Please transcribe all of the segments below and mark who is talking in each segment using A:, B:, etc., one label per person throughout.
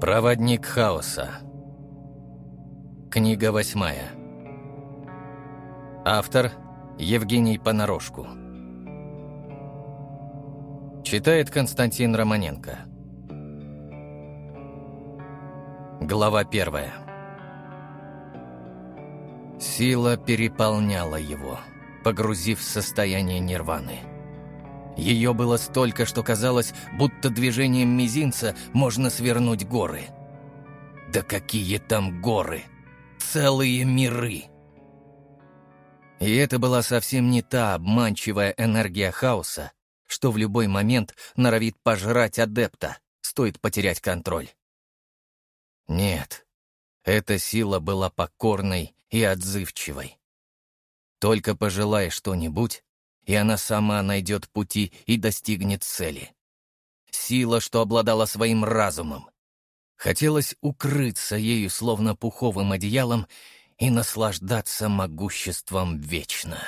A: Проводник хаоса. Книга восьмая. Автор Евгений Понарошку. Читает Константин Романенко. Глава первая. Сила переполняла его, погрузив в состояние нирваны. Ее было столько, что казалось, будто движением мизинца можно свернуть горы. Да какие там горы! Целые миры! И это была совсем не та обманчивая энергия хаоса, что в любой момент норовит пожрать адепта, стоит потерять контроль. Нет, эта сила была покорной и отзывчивой. Только пожелай что-нибудь, и она сама найдет пути и достигнет цели. Сила, что обладала своим разумом. Хотелось укрыться ею, словно пуховым одеялом, и наслаждаться могуществом вечно.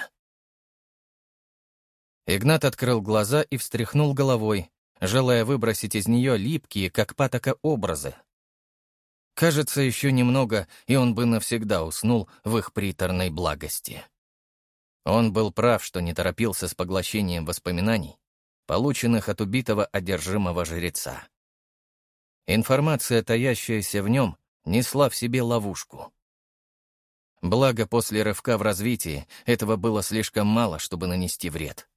A: Игнат открыл глаза и встряхнул головой, желая выбросить из нее липкие, как патока, образы. Кажется, еще немного, и он бы навсегда уснул в их приторной благости. Он был прав, что не торопился с поглощением воспоминаний, полученных от убитого одержимого жреца. Информация, таящаяся в нем, несла в себе ловушку. Благо, после рывка в развитии этого было слишком мало, чтобы нанести вред.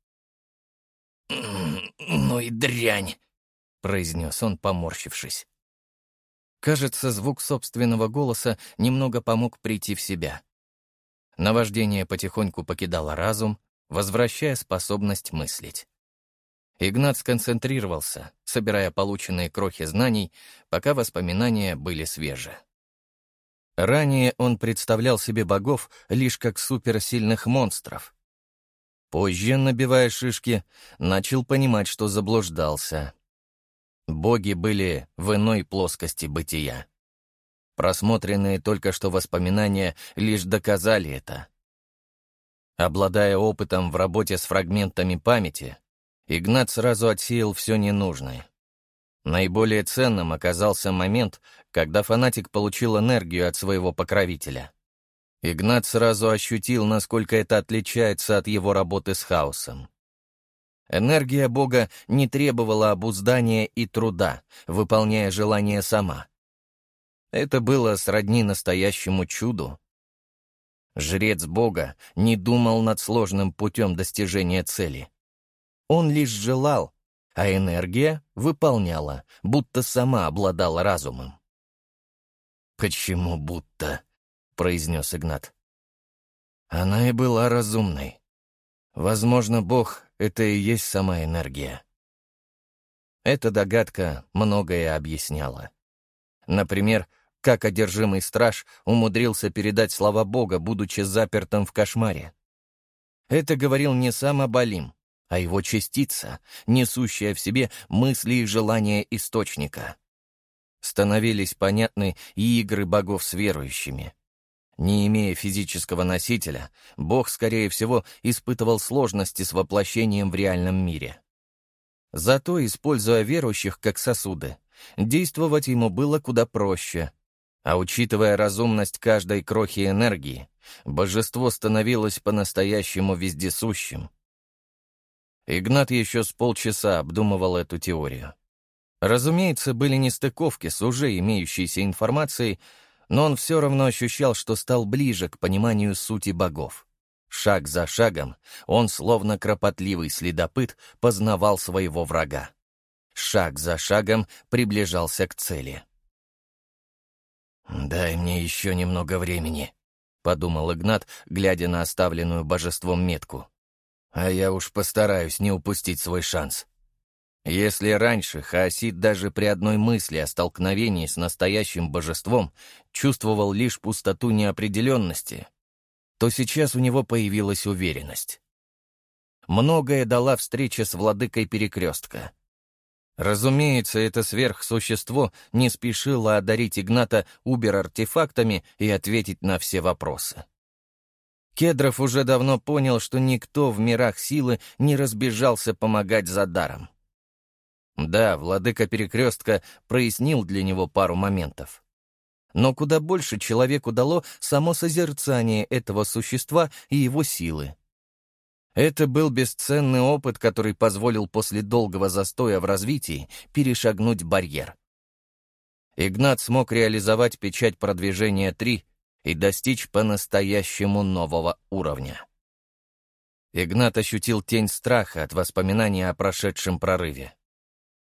A: «Ну и дрянь!» — произнес он, поморщившись. Кажется, звук собственного голоса немного помог прийти в себя. Наваждение потихоньку покидало разум, возвращая способность мыслить. Игнат сконцентрировался, собирая полученные крохи знаний, пока воспоминания были свежи. Ранее он представлял себе богов лишь как суперсильных монстров. Позже, набивая шишки, начал понимать, что заблуждался. Боги были в иной плоскости бытия. Просмотренные только что воспоминания лишь доказали это. Обладая опытом в работе с фрагментами памяти, Игнат сразу отсеял все ненужное. Наиболее ценным оказался момент, когда фанатик получил энергию от своего покровителя. Игнат сразу ощутил, насколько это отличается от его работы с хаосом. Энергия Бога не требовала обуздания и труда, выполняя желание сама. Это было сродни настоящему чуду. Жрец Бога не думал над сложным путем достижения цели. Он лишь желал, а энергия выполняла, будто сама обладала разумом. «Почему будто?» — произнес Игнат. «Она и была разумной. Возможно, Бог — это и есть сама энергия». Эта догадка многое объясняла. Например, как одержимый страж умудрился передать слова Бога, будучи запертым в кошмаре. Это говорил не сам Абалим, а его частица, несущая в себе мысли и желания источника. Становились понятны и игры богов с верующими. Не имея физического носителя, бог, скорее всего, испытывал сложности с воплощением в реальном мире. Зато, используя верующих как сосуды, действовать ему было куда проще — а учитывая разумность каждой крохи энергии, божество становилось по-настоящему вездесущим. Игнат еще с полчаса обдумывал эту теорию. Разумеется, были нестыковки с уже имеющейся информацией, но он все равно ощущал, что стал ближе к пониманию сути богов. Шаг за шагом он, словно кропотливый следопыт, познавал своего врага. Шаг за шагом приближался к цели. «Дай мне еще немного времени», — подумал Игнат, глядя на оставленную божеством метку. «А я уж постараюсь не упустить свой шанс». Если раньше Хаосид даже при одной мысли о столкновении с настоящим божеством чувствовал лишь пустоту неопределенности, то сейчас у него появилась уверенность. Многое дала встреча с владыкой Перекрестка — Разумеется, это сверхсущество не спешило одарить Игната убер-артефактами и ответить на все вопросы. Кедров уже давно понял, что никто в мирах силы не разбежался помогать за даром. Да, владыка перекрестка прояснил для него пару моментов. Но куда больше человеку дало само созерцание этого существа и его силы. Это был бесценный опыт, который позволил после долгого застоя в развитии перешагнуть барьер. Игнат смог реализовать печать продвижения 3 и достичь по-настоящему нового уровня. Игнат ощутил тень страха от воспоминания о прошедшем прорыве.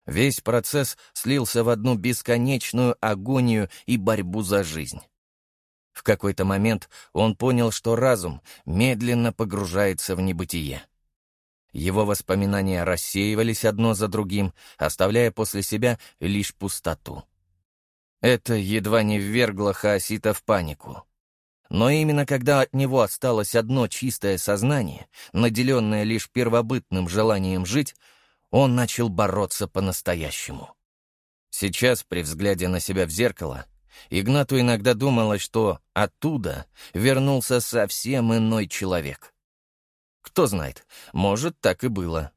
A: Весь процесс слился в одну бесконечную агонию и борьбу за жизнь. В какой-то момент он понял, что разум медленно погружается в небытие. Его воспоминания рассеивались одно за другим, оставляя после себя лишь пустоту. Это едва не ввергло Хаосита в панику. Но именно когда от него осталось одно чистое сознание, наделенное лишь первобытным желанием жить, он начал бороться по-настоящему. Сейчас, при взгляде на себя в зеркало, Игнату иногда думалось, что оттуда вернулся совсем иной человек. Кто знает, может, так и было.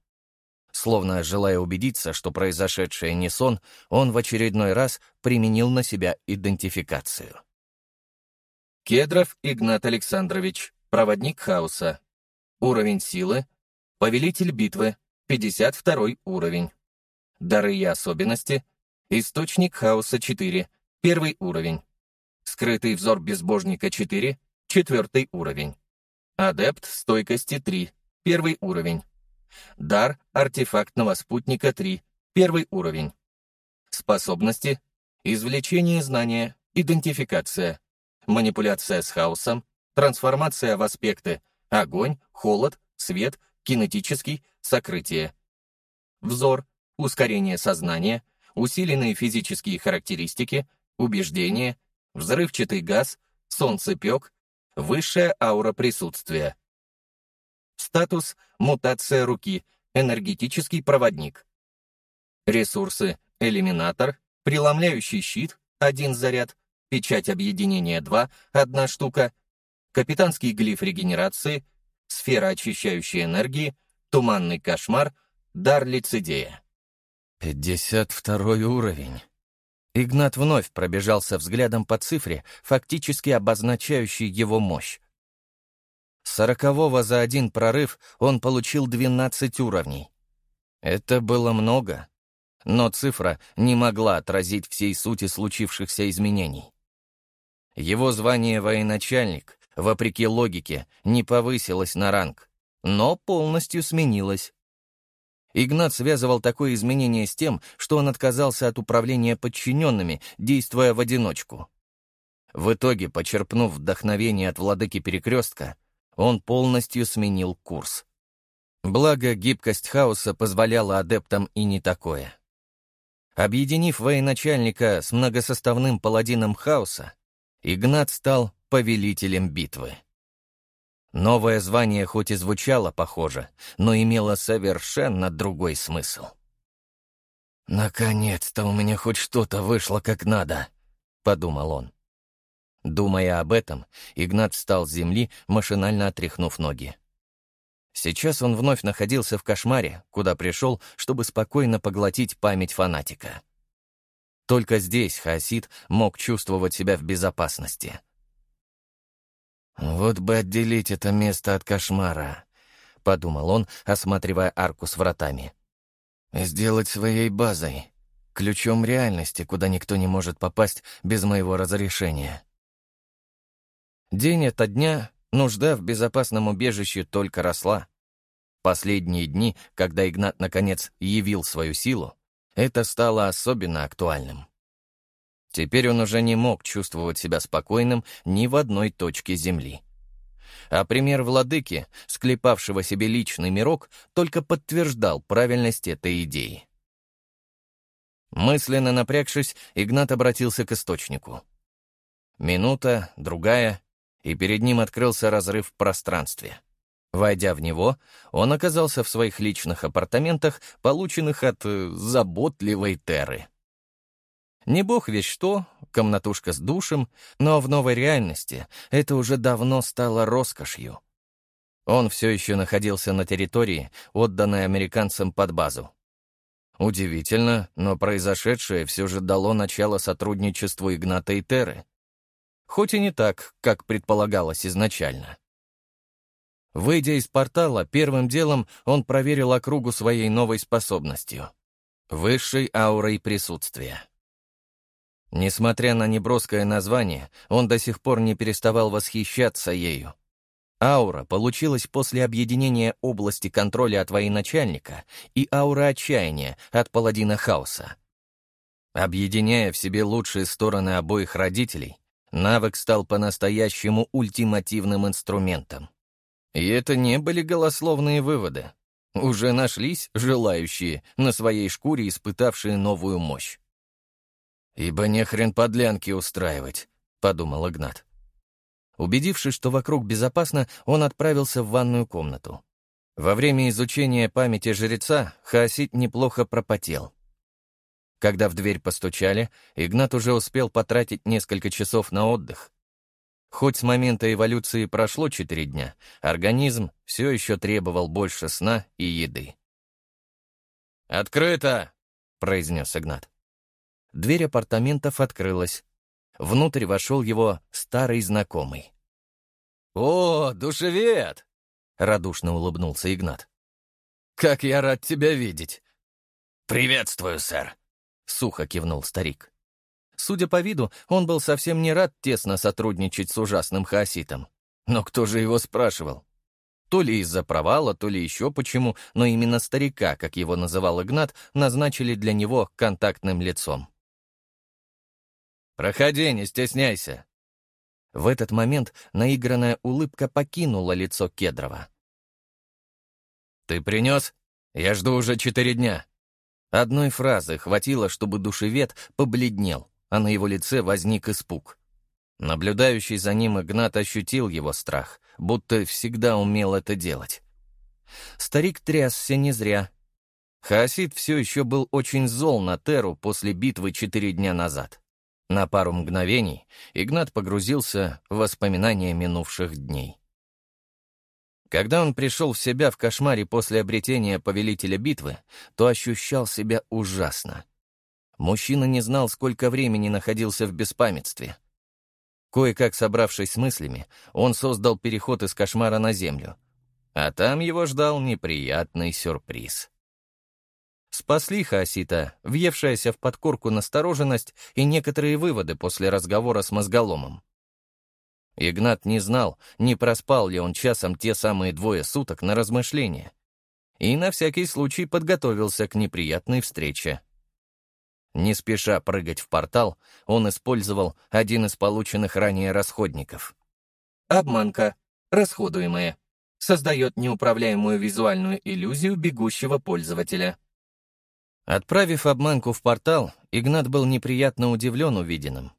A: Словно желая убедиться, что произошедшее не сон, он в очередной раз применил на себя идентификацию. Кедров Игнат Александрович, проводник хаоса. Уровень силы. Повелитель битвы. 52 уровень. Дары и особенности. Источник хаоса 4. Первый уровень. Скрытый взор безбожника 4. Четвертый уровень. Адепт стойкости 3. Первый уровень. Дар артефактного спутника 3. Первый уровень. Способности. Извлечение знания. Идентификация. Манипуляция с хаосом. Трансформация в аспекты. Огонь, холод, свет, кинетический, сокрытие. Взор. Ускорение сознания. Усиленные физические характеристики. Убеждение. Взрывчатый газ. Солнцепек. Высшая аура присутствия. Статус «Мутация руки», «Энергетический проводник». Ресурсы «Элиминатор», «Преломляющий щит», один заряд, «Печать объединения 2», одна штука, «Капитанский глиф регенерации», «Сфера очищающей энергии», «Туманный кошмар», «Дар лицедея». «Пятьдесят второй уровень». Игнат вновь пробежался взглядом по цифре, фактически обозначающей его мощь. Сорокового за один прорыв он получил 12 уровней. Это было много, но цифра не могла отразить всей сути случившихся изменений. Его звание военачальник, вопреки логике, не повысилось на ранг, но полностью сменилось. Игнат связывал такое изменение с тем, что он отказался от управления подчиненными, действуя в одиночку. В итоге, почерпнув вдохновение от владыки Перекрестка, он полностью сменил курс. Благо, гибкость хаоса позволяла адептам и не такое. Объединив военачальника с многосоставным паладином хаоса, Игнат стал повелителем битвы. Новое звание хоть и звучало похоже, но имело совершенно другой смысл. «Наконец-то у меня хоть что-то вышло как надо», — подумал он. Думая об этом, Игнат встал с земли, машинально отряхнув ноги. Сейчас он вновь находился в кошмаре, куда пришел, чтобы спокойно поглотить память фанатика. Только здесь Хасид мог чувствовать себя в безопасности. «Вот бы отделить это место от кошмара», — подумал он, осматривая арку с вратами. «Сделать своей базой, ключом реальности, куда никто не может попасть без моего разрешения». День ото дня нужда в безопасном убежище только росла. Последние дни, когда Игнат наконец явил свою силу, это стало особенно актуальным. Теперь он уже не мог чувствовать себя спокойным ни в одной точке Земли. А пример владыки, склепавшего себе личный мирок, только подтверждал правильность этой идеи. Мысленно напрягшись, Игнат обратился к источнику. Минута, другая, и перед ним открылся разрыв в пространстве. Войдя в него, он оказался в своих личных апартаментах, полученных от э, заботливой Терры. Не бог весь что, комнатушка с душем, но в новой реальности это уже давно стало роскошью. Он все еще находился на территории, отданной американцам под базу. Удивительно, но произошедшее все же дало начало сотрудничеству Игната и Теры. Хоть и не так, как предполагалось изначально. Выйдя из портала, первым делом он проверил округу своей новой способностью — высшей аурой присутствия. Несмотря на неброское название, он до сих пор не переставал восхищаться ею. Аура получилась после объединения области контроля от военачальника и аура отчаяния от паладина хаоса. Объединяя в себе лучшие стороны обоих родителей, навык стал по-настоящему ультимативным инструментом. И это не были голословные выводы. Уже нашлись желающие, на своей шкуре испытавшие новую мощь. «Ибо не хрен подлянки устраивать», — подумал Игнат. Убедившись, что вокруг безопасно, он отправился в ванную комнату. Во время изучения памяти жреца Хаосит неплохо пропотел. Когда в дверь постучали, Игнат уже успел потратить несколько часов на отдых, Хоть с момента эволюции прошло четыре дня, организм все еще требовал больше сна и еды. «Открыто!» — произнес Игнат. Дверь апартаментов открылась. Внутрь вошел его старый знакомый. «О, душевед!» — радушно улыбнулся Игнат. «Как я рад тебя видеть!»
B: «Приветствую, сэр!»
A: — сухо кивнул старик. Судя по виду, он был совсем не рад тесно сотрудничать с ужасным хаоситом. Но кто же его спрашивал? То ли из-за провала, то ли еще почему, но именно старика, как его называл Игнат, назначили для него контактным лицом. «Проходи, не стесняйся». В этот момент наигранная улыбка покинула лицо Кедрова. «Ты принес? Я жду уже четыре дня». Одной фразы хватило, чтобы душевед побледнел а на его лице возник испуг. Наблюдающий за ним Игнат ощутил его страх, будто всегда умел это делать. Старик трясся не зря. Хаосид все еще был очень зол на Теру после битвы четыре дня назад. На пару мгновений Игнат погрузился в воспоминания минувших дней. Когда он пришел в себя в кошмаре после обретения повелителя битвы, то ощущал себя ужасно. Мужчина не знал, сколько времени находился в беспамятстве. Кое-как собравшись с мыслями, он создал переход из кошмара на землю. А там его ждал неприятный сюрприз. Спасли Хаосита, въевшаяся в подкорку настороженность и некоторые выводы после разговора с мозголомом. Игнат не знал, не проспал ли он часом те самые двое суток на размышления. И на всякий случай подготовился к неприятной встрече. Не спеша прыгать в портал, он использовал один из полученных ранее расходников. Обманка. Расходуемая. Создает неуправляемую визуальную иллюзию бегущего пользователя. Отправив обманку в портал, Игнат был неприятно удивлен увиденным.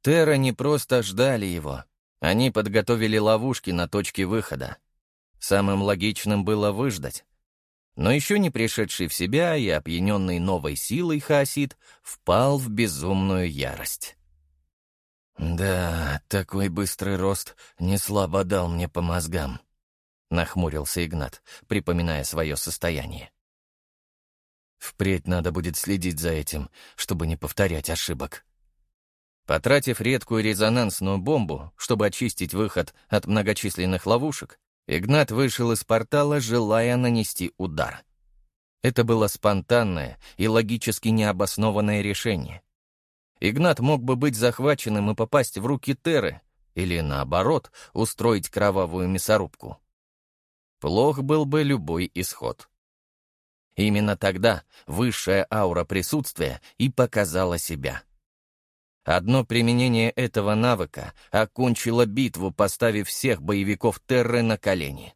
A: Терра не просто ждали его. Они подготовили ловушки на точке выхода. Самым логичным было выждать, но еще не пришедший в себя и опьяненный новой силой Хаосид впал в безумную ярость. «Да, такой быстрый рост не слабо дал мне по мозгам», — нахмурился Игнат, припоминая свое состояние. «Впредь надо будет следить за этим, чтобы не повторять ошибок». Потратив редкую резонансную бомбу, чтобы очистить выход от многочисленных ловушек, Игнат вышел из портала, желая нанести удар. Это было спонтанное и логически необоснованное решение. Игнат мог бы быть захваченным и попасть в руки Теры, или, наоборот, устроить кровавую мясорубку. Плох был бы любой исход. Именно тогда высшая аура присутствия и показала себя — Одно применение этого навыка окончило битву, поставив всех боевиков Терры на колени.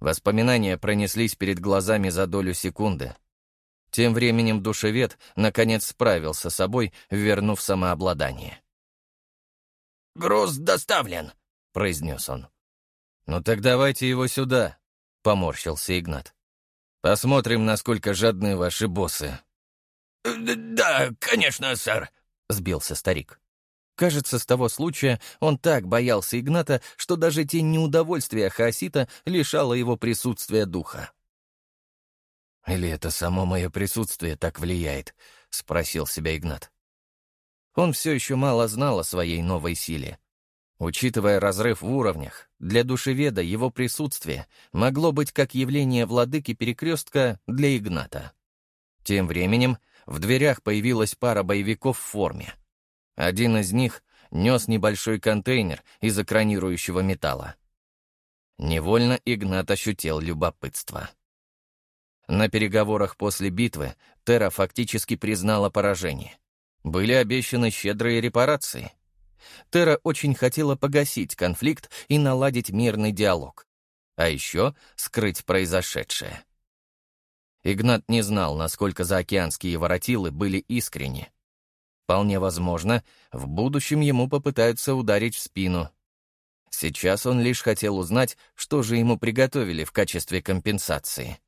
A: Воспоминания пронеслись перед глазами за долю секунды. Тем временем душевед наконец справился с собой, вернув самообладание.
B: «Груз доставлен», — произнес он.
A: «Ну так давайте его сюда», — поморщился Игнат. «Посмотрим, насколько жадны ваши боссы».
B: «Да, конечно, сэр», сбился старик. Кажется, с того случая он так боялся Игната, что даже тень неудовольствия Хаосита лишала его присутствия духа.
A: Или это само мое присутствие так влияет?» — спросил себя Игнат. Он все еще мало знал о своей новой силе. Учитывая разрыв в уровнях, для душеведа его присутствие могло быть как явление владыки перекрестка для Игната. Тем временем в дверях появилась пара боевиков в форме. Один из них нес небольшой контейнер из экранирующего металла. Невольно Игнат ощутил любопытство. На переговорах после битвы Тера фактически признала поражение. Были обещаны щедрые репарации. Тера очень хотела погасить конфликт и наладить мирный диалог. А еще скрыть произошедшее. Игнат не знал, насколько заокеанские воротилы были искренни. Вполне возможно, в будущем ему попытаются ударить в спину. Сейчас он лишь хотел узнать, что же ему приготовили в качестве компенсации.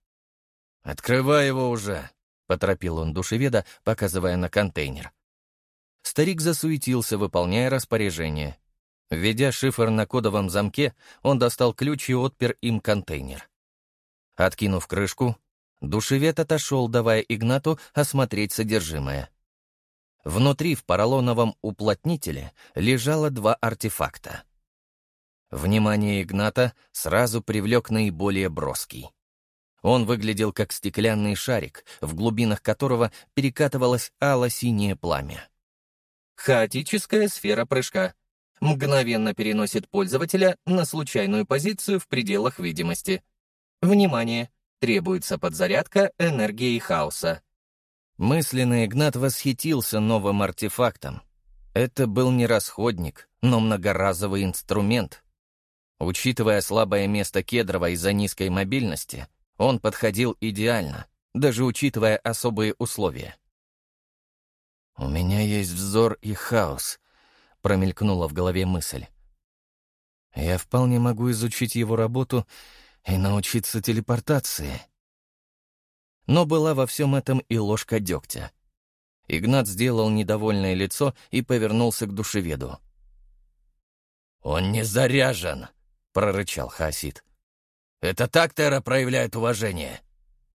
A: «Открывай его уже», — поторопил он душеведа, показывая на контейнер. Старик засуетился, выполняя распоряжение. Введя шифр на кодовом замке, он достал ключ и отпер им контейнер. Откинув крышку, душевед отошел, давая Игнату осмотреть содержимое. Внутри в поролоновом уплотнителе лежало два артефакта. Внимание Игната сразу привлек наиболее броский. Он выглядел как стеклянный шарик, в глубинах которого перекатывалось ало-синее пламя. Хаотическая сфера прыжка. Мгновенно переносит пользователя на случайную позицию в пределах видимости. Внимание! Требуется подзарядка энергии хаоса. Мысленный Игнат восхитился новым артефактом. Это был не расходник, но многоразовый инструмент. Учитывая слабое место Кедрова из-за низкой мобильности, он подходил идеально, даже учитывая особые условия. «У меня есть взор и хаос», — промелькнула в голове мысль. «Я вполне могу изучить его работу и научиться телепортации». Но была во всем этом и ложка дегтя. Игнат сделал недовольное лицо и повернулся к душеведу. «Он не заряжен», — прорычал Хасид. «Это так Тера проявляет уважение?»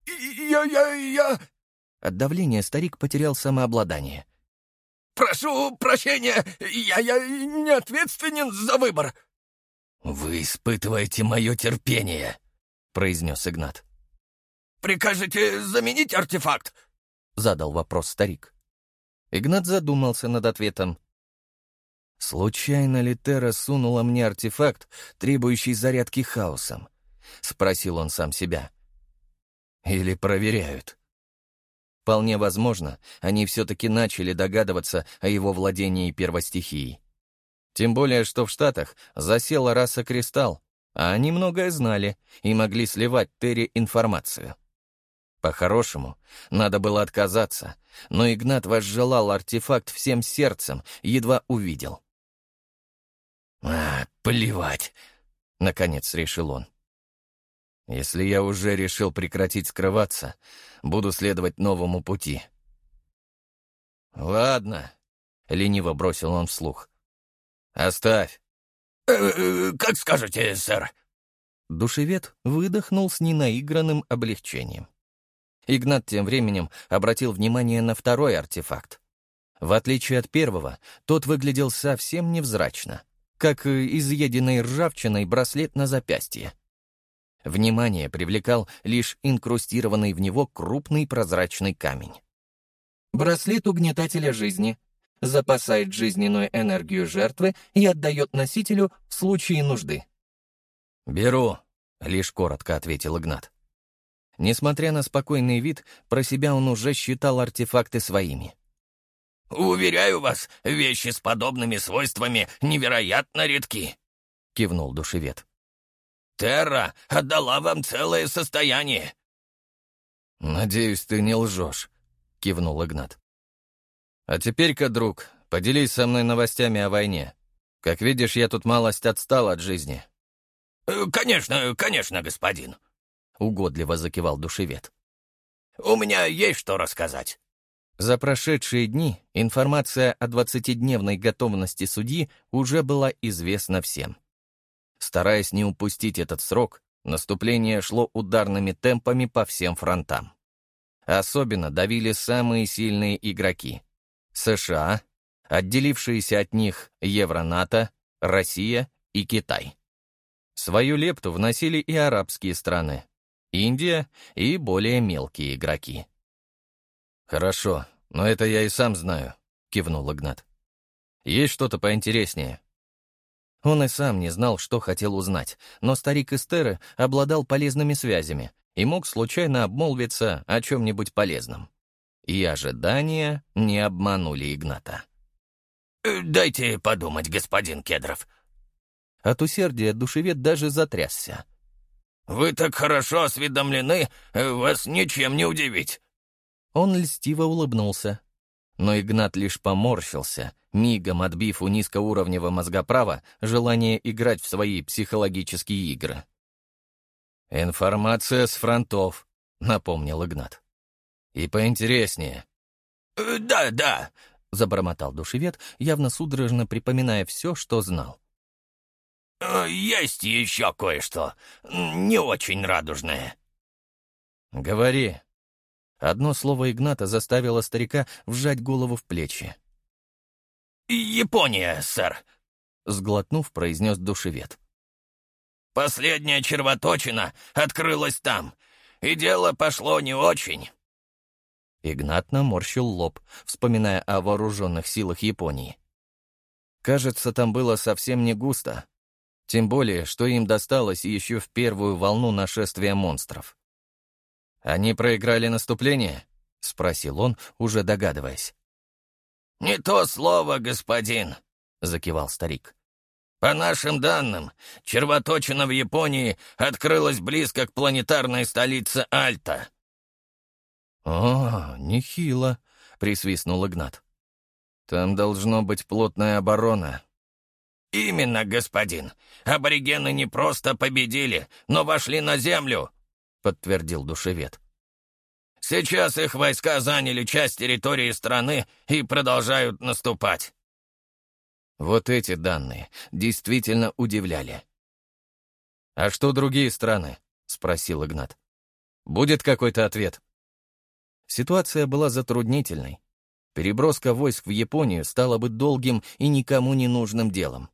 B: «Я... я... я...»
A: От давления старик потерял самообладание.
B: «Прошу прощения, я... я не ответственен за выбор».
A: «Вы испытываете мое терпение», — произнес Игнат.
B: «Прикажете заменить артефакт?»
A: — задал вопрос старик. Игнат задумался над ответом. «Случайно ли Тера сунула мне артефакт, требующий зарядки хаосом?» — спросил он сам себя. «Или проверяют?» Вполне возможно, они все-таки начали догадываться о его владении первостихией. Тем более, что в Штатах засела раса Кристалл, а они многое знали и могли сливать Терри информацию. По-хорошему, надо было отказаться, но Игнат возжелал артефакт всем сердцем, едва увидел. «А, плевать!» — наконец решил он. «Если я уже решил прекратить скрываться, буду следовать новому пути». «Ладно», — лениво бросил он вслух. «Оставь».
B: «Э -э, «Как скажете, сэр».
A: Душевед выдохнул с ненаигранным облегчением. Игнат тем временем обратил внимание на второй артефакт. В отличие от первого, тот выглядел совсем невзрачно, как изъеденный ржавчиной браслет на запястье. Внимание привлекал лишь инкрустированный в него крупный прозрачный камень. Браслет угнетателя жизни. Запасает жизненную энергию жертвы и отдает носителю в случае нужды. «Беру», — лишь коротко ответил Игнат. Несмотря на спокойный вид, про себя он уже считал артефакты своими.
B: «Уверяю вас, вещи с подобными свойствами невероятно редки», — кивнул душевед. «Терра отдала вам целое состояние».
A: «Надеюсь, ты не лжешь», — кивнул Игнат. «А теперь-ка, друг, поделись со мной новостями о войне. Как видишь, я тут малость отстал от жизни».
B: «Э, «Конечно, конечно, господин», —
A: угодливо закивал душевед.
B: «У меня есть что рассказать».
A: За прошедшие дни информация о двадцатидневной готовности судьи уже была известна всем. Стараясь не упустить этот срок, наступление шло ударными темпами по всем фронтам. особенно давили самые сильные игроки. США, отделившиеся от них Евронато, Россия и Китай. Свою лепту вносили и арабские страны, Индия и более мелкие игроки. «Хорошо, но это я и сам знаю», — кивнул Игнат. «Есть что-то поинтереснее?» Он и сам не знал, что хотел узнать, но старик Эстеры обладал полезными связями и мог случайно обмолвиться о чем-нибудь полезном. И ожидания не обманули Игната.
B: «Э, «Дайте подумать, господин Кедров».
A: От усердия душевед даже затрясся.
B: «Вы так хорошо осведомлены, вас ничем не удивить».
A: Он льстиво улыбнулся. Но Игнат лишь поморщился, мигом отбив у низкоуровневого мозгоправа желание играть в свои психологические игры. «Информация с фронтов», — напомнил Игнат. «И поинтереснее».
B: «Э, «Да, да», —
A: забормотал душевед, явно судорожно припоминая все, что знал.
B: Э, «Есть еще кое-что, не очень радужное».
A: «Говори». Одно слово Игната заставило старика вжать голову в плечи.
B: «Япония, сэр», — сглотнув, произнес душевед. «Последняя червоточина открылась там, и дело пошло не очень».
A: Игнат наморщил лоб, вспоминая о вооруженных силах Японии. Кажется, там было совсем не густо. Тем более, что им досталось еще в первую волну нашествия монстров. «Они проиграли наступление?» — спросил он, уже догадываясь.
B: «Не то слово, господин», — закивал старик. «По нашим данным, червоточина в Японии открылась близко к планетарной столице Альта».
A: «О, нехило», — присвистнул Игнат. «Там должно быть плотная оборона».
B: «Именно, господин. Аборигены не просто победили, но вошли на Землю», — подтвердил душевед. Сейчас их войска заняли часть территории страны и продолжают наступать.
A: Вот эти данные действительно удивляли. «А что другие страны?» — спросил Игнат. «Будет какой-то ответ?» Ситуация была затруднительной. Переброска войск в Японию стала бы долгим и никому не нужным делом.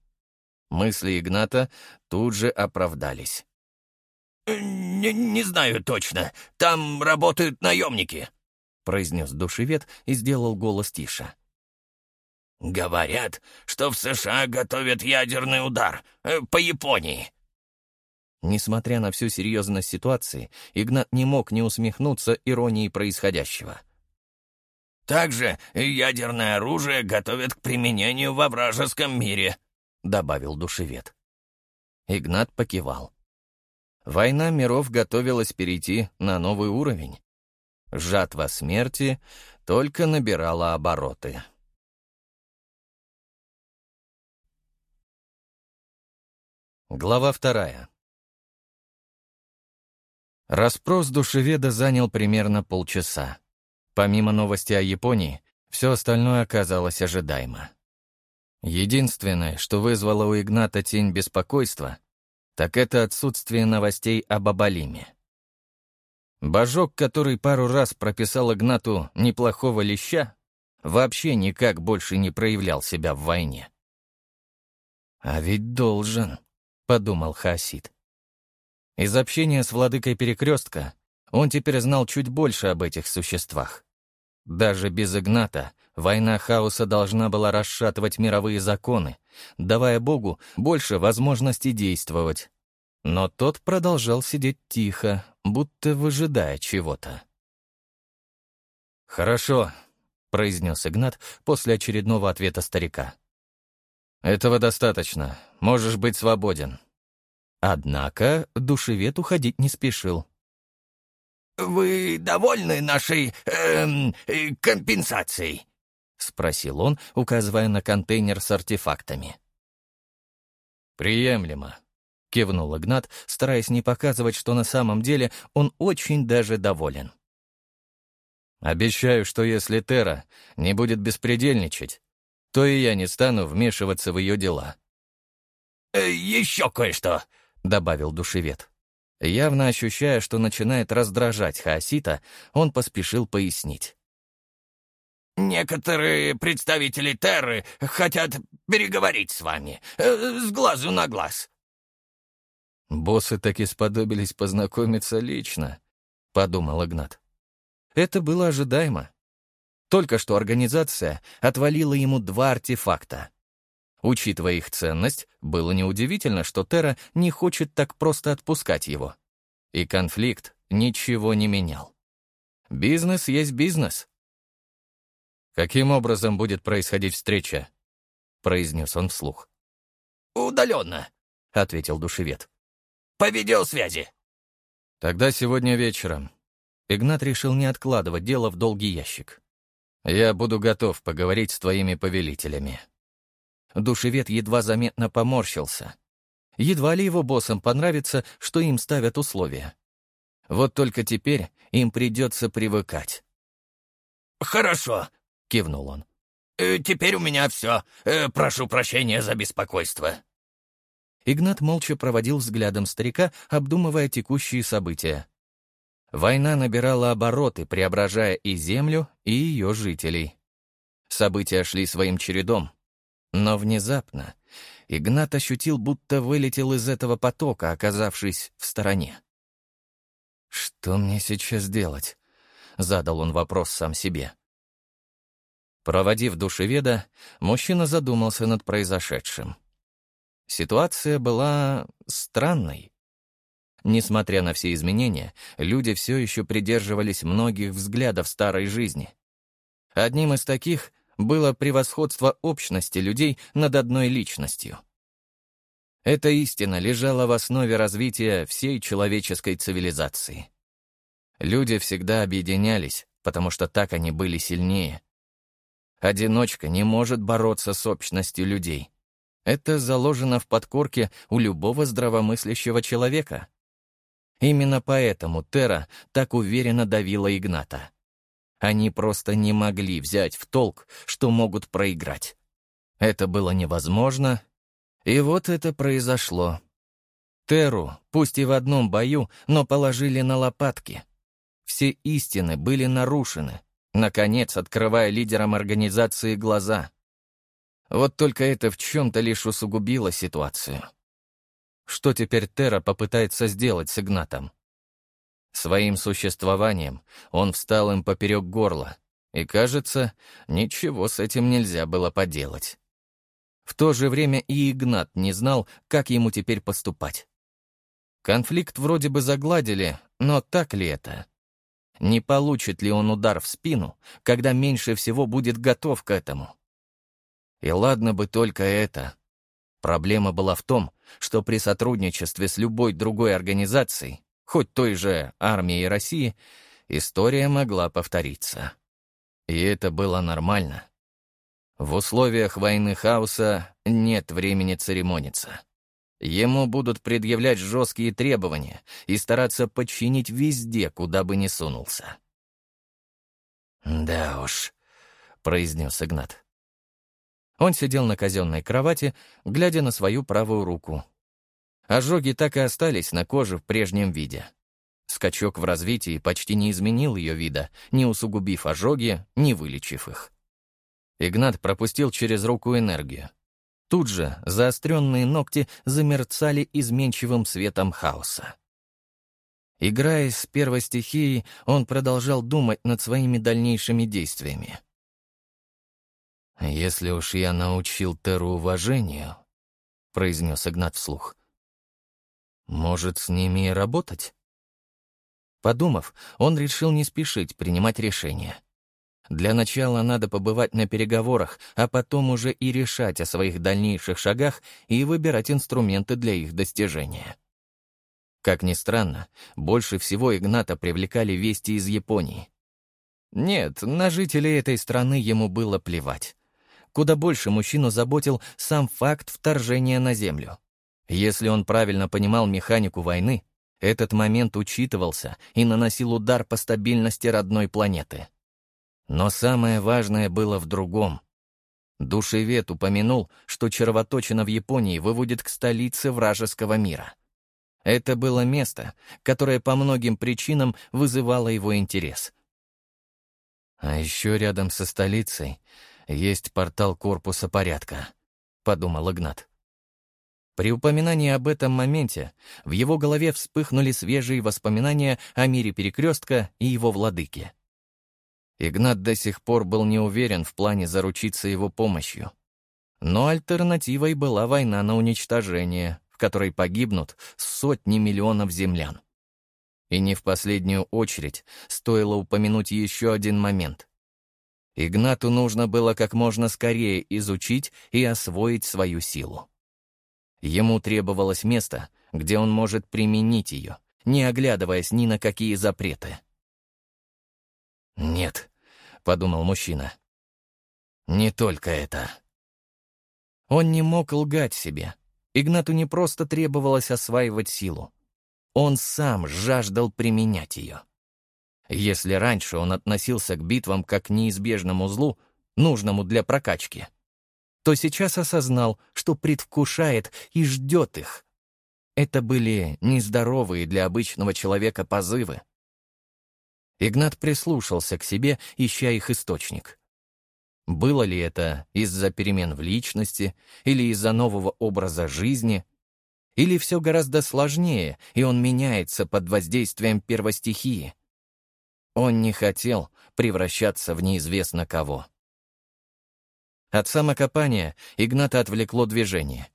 A: Мысли Игната тут же оправдались.
B: «Не, не знаю точно. Там работают наемники», — произнес душевед и сделал голос тише. «Говорят, что в США готовят ядерный удар э, по Японии».
A: Несмотря на всю серьезность ситуации, Игнат не мог не усмехнуться иронией происходящего.
B: «Также ядерное оружие готовят к применению во вражеском мире», — добавил душевед.
A: Игнат покивал. Война миров готовилась перейти на новый уровень. Жатва смерти только набирала обороты. Глава вторая. Распрос душеведа занял примерно полчаса. Помимо новости о Японии, все остальное оказалось ожидаемо. Единственное, что вызвало у Игната тень беспокойства, так это отсутствие новостей об Абалиме. Божок, который пару раз прописал Игнату неплохого леща, вообще никак больше не проявлял себя в войне. «А ведь должен», — подумал Хасид. Из общения с владыкой Перекрестка он теперь знал чуть больше об этих существах. Даже без Игната война хаоса должна была расшатывать мировые законы, давая Богу больше возможностей действовать. Но тот продолжал сидеть тихо, будто выжидая чего-то. «Хорошо», — произнес Игнат после очередного ответа старика. «Этого достаточно. Можешь быть свободен». Однако душевед уходить не спешил.
B: «Вы довольны нашей эм, э, компенсацией?» — спросил он, указывая на контейнер с артефактами.
A: «Приемлемо», — кивнул Игнат, стараясь не показывать, что на самом деле он очень даже доволен. «Обещаю, что если Тера не будет беспредельничать, то и я не стану вмешиваться в ее дела».
B: «Э, «Еще кое-что», — добавил душевед.
A: Явно ощущая, что начинает раздражать Хаосита, он поспешил пояснить.
B: «Некоторые представители Терры хотят переговорить с вами, э, с глазу на глаз».
A: «Боссы таки сподобились познакомиться лично», — подумал Игнат. Это было ожидаемо. Только что организация отвалила ему два артефакта. Учитывая их ценность, было неудивительно, что Терра не хочет так просто отпускать его. И конфликт ничего не менял. Бизнес есть бизнес. «Каким образом будет происходить встреча?» — произнес он вслух.
B: «Удаленно», — ответил душевед. «По видеосвязи».
A: «Тогда сегодня вечером». Игнат решил не откладывать дело в долгий ящик. «Я буду готов поговорить с твоими повелителями». Душевед едва заметно поморщился. Едва ли его боссам понравится, что им ставят условия. Вот только теперь им придется привыкать.
B: «Хорошо», — кивнул он. «Э, «Теперь у меня все. Э, прошу прощения за беспокойство».
A: Игнат молча проводил взглядом старика, обдумывая текущие события. Война набирала обороты, преображая и землю, и ее жителей. События шли своим чередом. Но внезапно Игнат ощутил, будто вылетел из этого потока, оказавшись в стороне. «Что мне сейчас делать?» — задал он вопрос сам себе. Проводив душеведа, мужчина задумался над произошедшим. Ситуация была странной. Несмотря на все изменения, люди все еще придерживались многих взглядов старой жизни. Одним из таких было превосходство общности людей над одной личностью. Эта истина лежала в основе развития всей человеческой цивилизации. Люди всегда объединялись, потому что так они были сильнее. Одиночка не может бороться с общностью людей. Это заложено в подкорке у любого здравомыслящего человека. Именно поэтому Тера так уверенно давила Игната. Они просто не могли взять в толк, что могут проиграть. Это было невозможно, и вот это произошло. Теру, пусть и в одном бою, но положили на лопатки. Все истины были нарушены, наконец открывая лидерам организации глаза. Вот только это в чем-то лишь усугубило ситуацию. Что теперь Тера попытается сделать с Игнатом? Своим существованием он встал им поперек горла, и, кажется, ничего с этим нельзя было поделать. В то же время и Игнат не знал, как ему теперь поступать. Конфликт вроде бы загладили, но так ли это? Не получит ли он удар в спину, когда меньше всего будет готов к этому? И ладно бы только это. Проблема была в том, что при сотрудничестве с любой другой организацией хоть той же армии России, история могла повториться. И это было нормально. В условиях войны хаоса нет времени церемониться. Ему будут предъявлять жесткие требования и стараться подчинить везде, куда бы ни сунулся. «Да уж», — произнес Игнат. Он сидел на казенной кровати, глядя на свою правую руку, Ожоги так и остались на коже в прежнем виде. Скачок в развитии почти не изменил ее вида, не усугубив ожоги, не вылечив их. Игнат пропустил через руку энергию. Тут же заостренные ногти замерцали изменчивым светом хаоса. Играя с первой стихией, он продолжал думать над своими дальнейшими действиями. «Если уж я научил Теру уважению», — произнес Игнат вслух, — может, с ними и работать? Подумав, он решил не спешить принимать решение. Для начала надо побывать на переговорах, а потом уже и решать о своих дальнейших шагах и выбирать инструменты для их достижения. Как ни странно, больше всего Игната привлекали вести из Японии. Нет, на жителей этой страны ему было плевать. Куда больше мужчину заботил сам факт вторжения на Землю. Если он правильно понимал механику войны, этот момент учитывался и наносил удар по стабильности родной планеты. Но самое важное было в другом. Душевед упомянул, что червоточина в Японии выводит к столице вражеского мира. Это было место, которое по многим причинам вызывало его интерес. «А еще рядом со столицей есть портал корпуса порядка», — подумал Игнат. При упоминании об этом моменте в его голове вспыхнули свежие воспоминания о мире перекрестка и его владыке. Игнат до сих пор был не уверен в плане заручиться его помощью. Но альтернативой была война на уничтожение, в которой погибнут сотни миллионов землян. И не в последнюю очередь стоило упомянуть еще один момент. Игнату нужно было как можно скорее изучить и освоить свою силу. Ему требовалось место, где он может применить ее, не оглядываясь ни на какие запреты. «Нет», — подумал мужчина, — «не только это». Он не мог лгать себе. Игнату не просто требовалось осваивать силу. Он сам жаждал применять ее. Если раньше он относился к битвам как к неизбежному злу, нужному для прокачки — то сейчас осознал, что предвкушает и ждет их. Это были нездоровые для обычного человека позывы. Игнат прислушался к себе, ища их источник. Было ли это из-за перемен в личности или из-за нового образа жизни? Или все гораздо сложнее, и он меняется под воздействием первостихии? Он не хотел превращаться в неизвестно кого. От самокопания Игната отвлекло движение.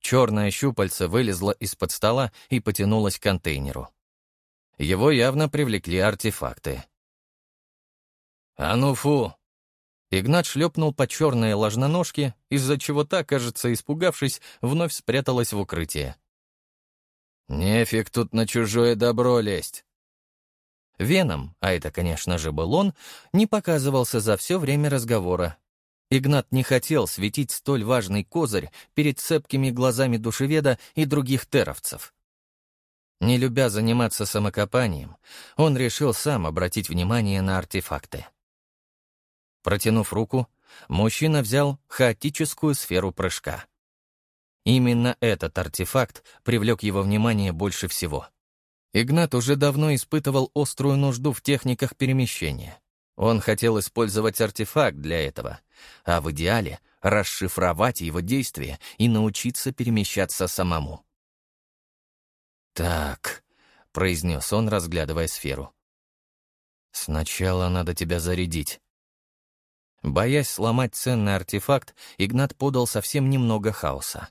A: Черное щупальце вылезло из-под стола и потянулось к контейнеру. Его явно привлекли артефакты. «А ну фу!» Игнат шлепнул по черной ложноножке, из-за чего та, кажется, испугавшись, вновь спряталась в укрытие. «Нефиг тут на чужое добро лезть!» Веном, а это, конечно же, был он, не показывался за все время разговора, Игнат не хотел светить столь важный козырь перед цепкими глазами душеведа и других теровцев. Не любя заниматься самокопанием, он решил сам обратить внимание на артефакты. Протянув руку, мужчина взял хаотическую сферу прыжка. Именно этот артефакт привлек его внимание больше всего. Игнат уже давно испытывал острую нужду в техниках перемещения. Он хотел использовать артефакт для этого, а в идеале расшифровать его действия и научиться перемещаться самому. «Так», — произнес он, разглядывая сферу. «Сначала надо тебя зарядить». Боясь сломать ценный артефакт, Игнат подал совсем немного хаоса.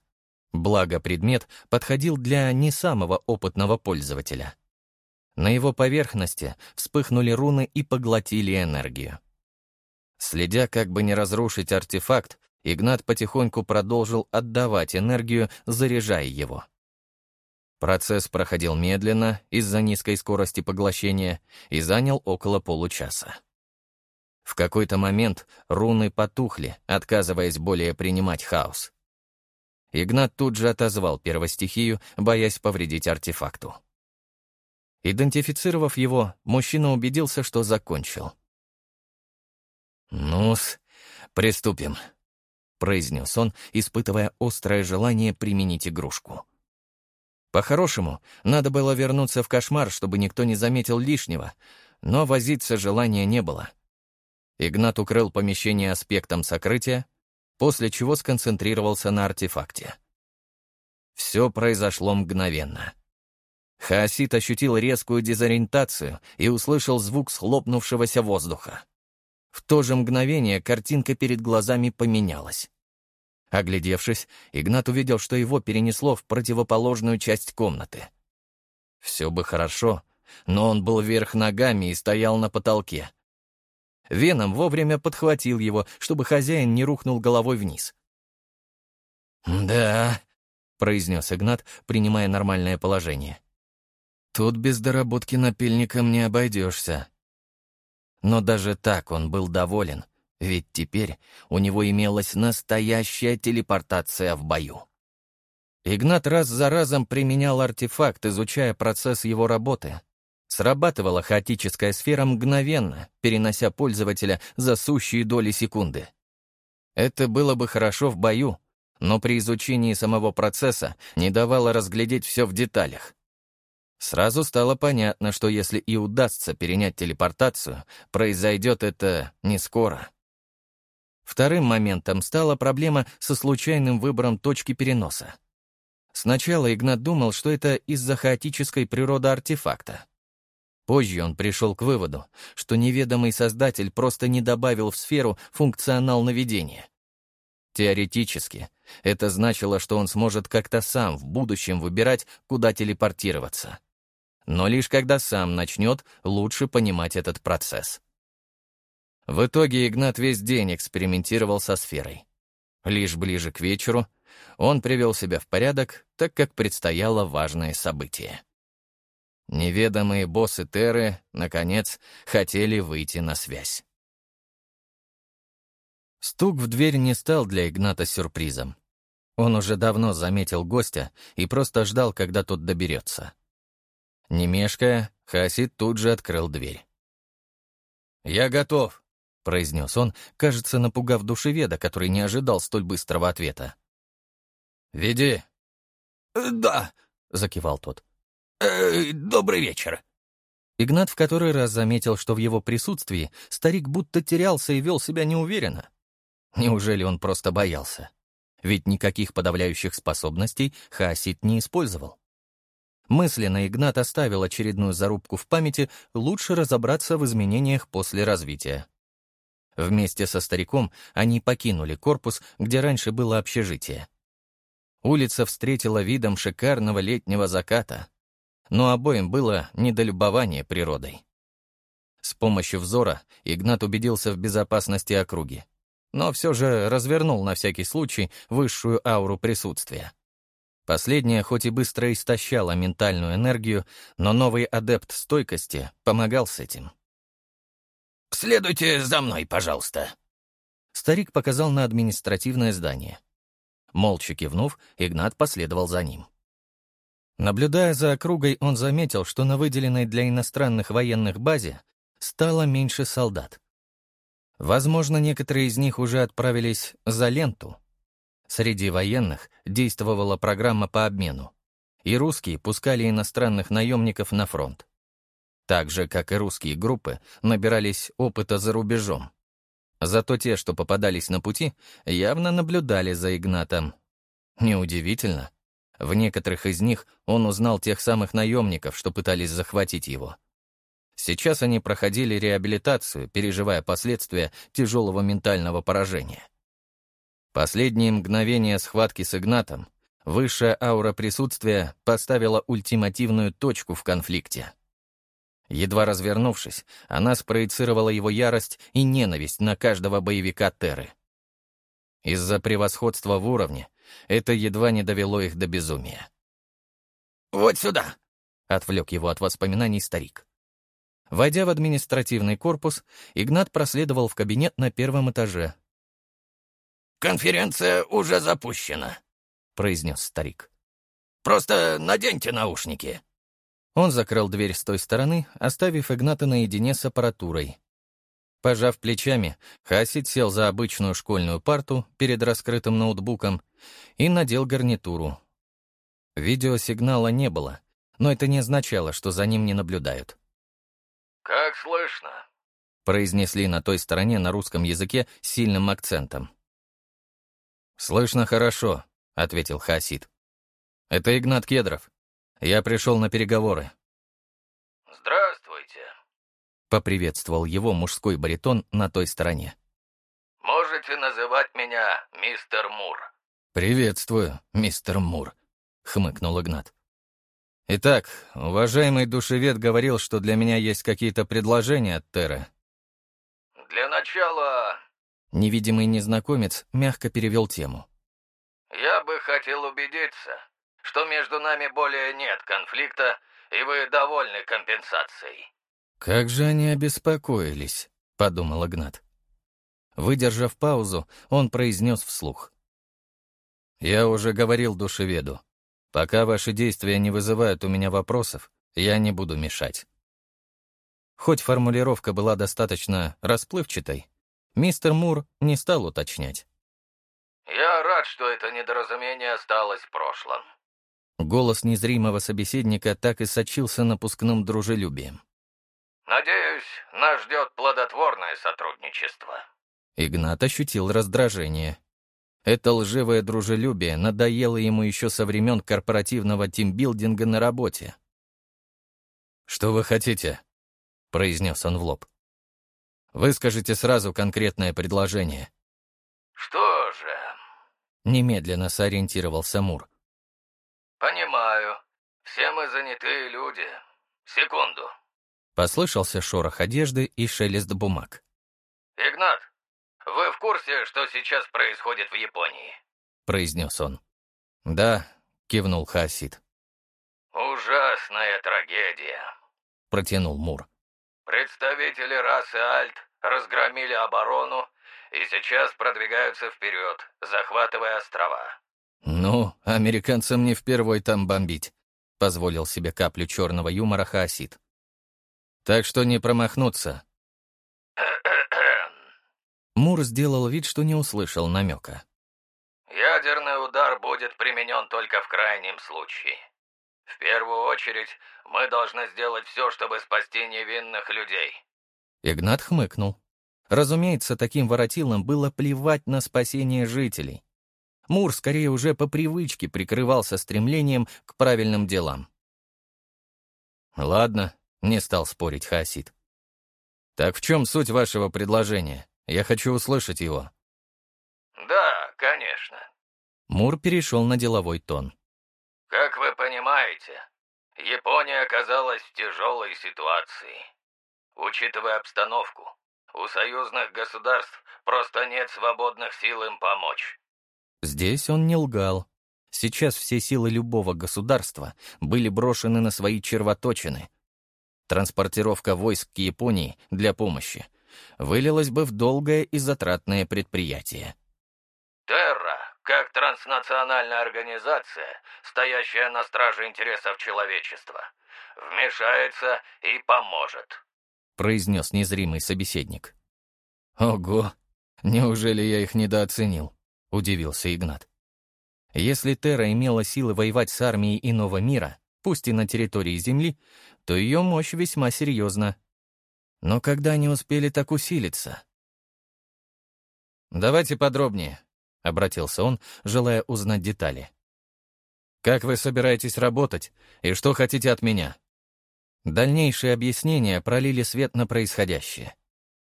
A: Благо предмет подходил для не самого опытного пользователя. На его поверхности вспыхнули руны и поглотили энергию. Следя, как бы не разрушить артефакт, Игнат потихоньку продолжил отдавать энергию, заряжая его. Процесс проходил медленно из-за низкой скорости поглощения и занял около получаса. В какой-то момент руны потухли, отказываясь более принимать хаос. Игнат тут же отозвал первостихию, боясь повредить артефакту. Идентифицировав его, мужчина убедился, что закончил. «Ну-с, приступим», — произнес он, испытывая острое желание применить игрушку. По-хорошему, надо было вернуться в кошмар, чтобы никто не заметил лишнего, но возиться желания не было. Игнат укрыл помещение аспектом сокрытия, после чего сконцентрировался на артефакте. Все произошло мгновенно. Хаосит ощутил резкую дезориентацию и услышал звук схлопнувшегося воздуха. В то же мгновение картинка перед глазами поменялась. Оглядевшись, Игнат увидел, что его перенесло в противоположную часть комнаты. Все бы хорошо, но он был вверх ногами и стоял на потолке. Веном вовремя подхватил его, чтобы хозяин не рухнул головой вниз. «Да», — произнес Игнат, принимая нормальное положение. Тут без доработки напильником не обойдешься. Но даже так он был доволен, ведь теперь у него имелась настоящая телепортация в бою. Игнат раз за разом применял артефакт, изучая процесс его работы. Срабатывала хаотическая сфера мгновенно, перенося пользователя за сущие доли секунды. Это было бы хорошо в бою, но при изучении самого процесса не давало разглядеть все в деталях. Сразу стало понятно, что если и удастся перенять телепортацию, произойдет это не скоро. Вторым моментом стала проблема со случайным выбором точки переноса. Сначала Игнат думал, что это из-за хаотической природы артефакта. Позже он пришел к выводу, что неведомый создатель просто не добавил в сферу функционал наведения. Теоретически, это значило, что он сможет как-то сам в будущем выбирать, куда телепортироваться но лишь когда сам начнет лучше понимать этот процесс. В итоге Игнат весь день экспериментировал со сферой. Лишь ближе к вечеру он привел себя в порядок, так как предстояло важное событие. Неведомые боссы Терры, наконец, хотели выйти на связь. Стук в дверь не стал для Игната сюрпризом. Он уже давно заметил гостя и просто ждал, когда тот доберется. Не мешкая, Хасид тут же открыл дверь. «Я готов», — произнес он, кажется, напугав душеведа, который не ожидал столь быстрого ответа. «Веди».
B: «Э, «Да», — закивал тот. «Э, «Добрый вечер».
A: Игнат в который раз заметил, что в его присутствии старик будто терялся и вел себя неуверенно. Неужели он просто боялся? Ведь никаких подавляющих способностей Хасид не использовал. Мысленно Игнат оставил очередную зарубку в памяти лучше разобраться в изменениях после развития. Вместе со стариком они покинули корпус, где раньше было общежитие. Улица встретила видом шикарного летнего заката, но обоим было недолюбование природой. С помощью взора Игнат убедился в безопасности округи, но все же развернул на всякий случай высшую ауру присутствия. Последняя хоть и быстро истощала ментальную энергию, но новый адепт стойкости помогал с этим.
B: «Следуйте за мной, пожалуйста».
A: Старик показал на административное здание. Молча кивнув, Игнат последовал за ним. Наблюдая за округой, он заметил, что на выделенной для иностранных военных базе стало меньше солдат. Возможно, некоторые из них уже отправились за ленту, Среди военных действовала программа по обмену, и русские пускали иностранных наемников на фронт. Так же, как и русские группы, набирались опыта за рубежом. Зато те, что попадались на пути, явно наблюдали за Игнатом. Неудивительно. В некоторых из них он узнал тех самых наемников, что пытались захватить его. Сейчас они проходили реабилитацию, переживая последствия тяжелого ментального поражения. Последние мгновения схватки с Игнатом высшая аура присутствия поставила ультимативную точку в конфликте. Едва развернувшись, она спроецировала его ярость и ненависть на каждого боевика Терры. Из-за превосходства в уровне это едва не довело их до безумия.
B: «Вот сюда!»
A: — отвлек его от воспоминаний старик. Войдя в административный корпус, Игнат проследовал в кабинет на первом этаже,
B: «Конференция уже запущена», — произнес старик. «Просто наденьте наушники».
A: Он закрыл дверь с той стороны, оставив Игната наедине с аппаратурой. Пожав плечами, Хасид сел за обычную школьную парту перед раскрытым ноутбуком и надел гарнитуру. Видеосигнала не было, но это не означало, что за ним не наблюдают.
B: «Как слышно?»
A: — произнесли на той стороне на русском языке сильным акцентом. «Слышно хорошо», — ответил Хасид. «Это Игнат Кедров. Я пришел на переговоры».
B: «Здравствуйте», —
A: поприветствовал его мужской баритон на той стороне.
B: «Можете называть меня мистер Мур».
A: «Приветствую, мистер Мур», — хмыкнул Игнат. «Итак, уважаемый душевед говорил, что для меня есть какие-то предложения от Терры».
B: «Для начала
A: Невидимый незнакомец мягко перевел тему.
B: «Я бы хотел убедиться, что между нами более нет конфликта, и вы довольны компенсацией».
A: «Как же они обеспокоились», — подумал Игнат. Выдержав паузу, он произнес вслух. «Я уже говорил душеведу. Пока ваши действия не вызывают у меня вопросов, я не буду мешать». Хоть формулировка была достаточно расплывчатой, Мистер Мур не стал уточнять.
B: Я рад, что это недоразумение осталось в прошлом.
A: Голос незримого собеседника так и сочился напускным дружелюбием.
B: Надеюсь, нас ждет плодотворное сотрудничество.
A: Игнат ощутил раздражение. Это лживое дружелюбие надоело ему еще со времен корпоративного тимбилдинга на работе. «Что вы хотите?» — произнес он в лоб. «Выскажите сразу конкретное предложение».
B: «Что же?»
A: — немедленно сориентировался Мур.
B: «Понимаю. Все мы занятые люди. Секунду».
A: Послышался шорох одежды и шелест бумаг.
B: «Игнат, вы в курсе, что сейчас происходит в Японии?»
A: — произнес он. «Да», — кивнул Хасид.
B: «Ужасная трагедия», —
A: протянул Мур.
B: «Представители расы Альт разгромили оборону и сейчас продвигаются вперед, захватывая острова».
A: «Ну, американцам не впервой там бомбить», — позволил себе каплю черного юмора Хаосид. «Так что не промахнуться». Мур сделал вид, что не услышал намека.
B: «Ядерный удар будет применен только в крайнем случае. В первую очередь, мы должны сделать все, чтобы спасти невинных людей».
A: Игнат хмыкнул. Разумеется, таким воротилам было плевать на спасение жителей. Мур скорее уже по привычке прикрывался стремлением к правильным делам. «Ладно», — не стал спорить Хасид. «Так в чем суть вашего предложения? Я хочу услышать его».
B: «Да, конечно».
A: Мур перешел на деловой тон.
B: «Как вы понимаете, Япония оказалась в тяжелой ситуации. Учитывая обстановку, у союзных государств просто нет свободных сил им помочь.
A: Здесь он не лгал. Сейчас все силы любого государства были брошены на свои червоточины. Транспортировка войск к Японии для помощи вылилась бы в долгое и затратное предприятие.
B: «Терра, как транснациональная организация, стоящая на страже интересов человечества, вмешается и поможет», —
A: произнес незримый собеседник. «Ого! Неужели я их недооценил?» — удивился Игнат. Если Терра имела силы воевать с армией иного мира, пусть и на территории Земли, то ее мощь весьма серьезна. Но когда они успели так усилиться? «Давайте подробнее», — обратился он, желая узнать детали. «Как вы собираетесь работать и что хотите от меня?» Дальнейшие объяснения пролили свет на происходящее.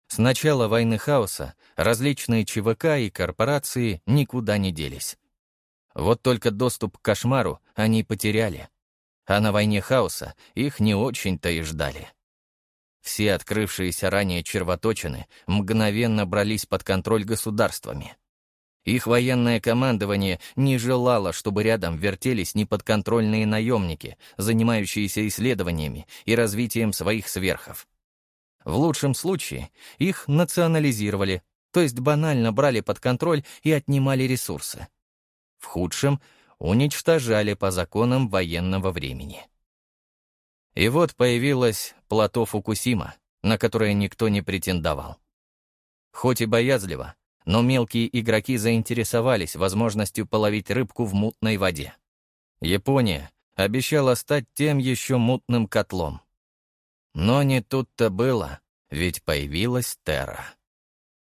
A: С начала войны хаоса различные ЧВК и корпорации никуда не делись. Вот только доступ к кошмару они потеряли. А на войне хаоса их не очень-то и ждали. Все открывшиеся ранее червоточины мгновенно брались под контроль государствами. Их военное командование не желало, чтобы рядом вертелись неподконтрольные наемники, занимающиеся исследованиями и развитием своих сверхов. В лучшем случае их национализировали, то есть банально брали под контроль и отнимали ресурсы. В худшем — уничтожали по законам военного времени. И вот появилось плато Фукусима, на которое никто не претендовал. Хоть и боязливо, но мелкие игроки заинтересовались возможностью половить рыбку в мутной воде. Япония обещала стать тем еще мутным котлом, но не тут-то было, ведь появилась Терра.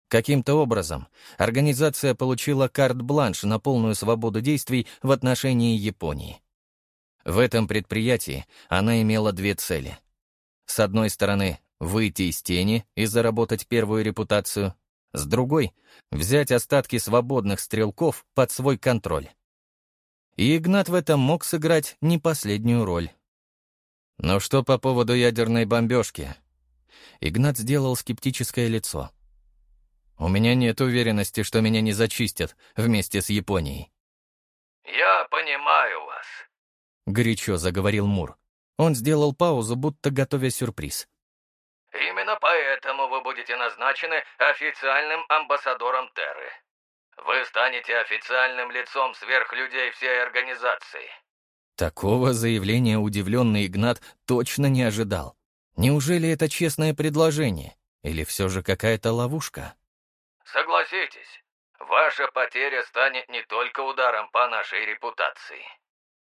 A: Каким-то образом организация получила карт-бланш на полную свободу действий в отношении Японии. В этом предприятии она имела две цели. С одной стороны, выйти из тени и заработать первую репутацию, с другой — взять остатки свободных стрелков под свой контроль. И Игнат в этом мог сыграть не последнюю роль. Но что по поводу ядерной бомбежки? Игнат сделал скептическое лицо. У меня нет уверенности, что меня не зачистят вместе с Японией.
B: «Я понимаю вас», —
A: горячо заговорил Мур. Он сделал паузу, будто готовя сюрприз.
B: «Именно поэтому вы будете назначены официальным амбассадором Терры. Вы станете официальным лицом сверхлюдей всей организации.
A: Такого заявления удивленный Игнат точно не ожидал. Неужели это честное предложение? Или все же какая-то ловушка?
B: Согласитесь, Ваша потеря станет не только ударом по нашей репутации,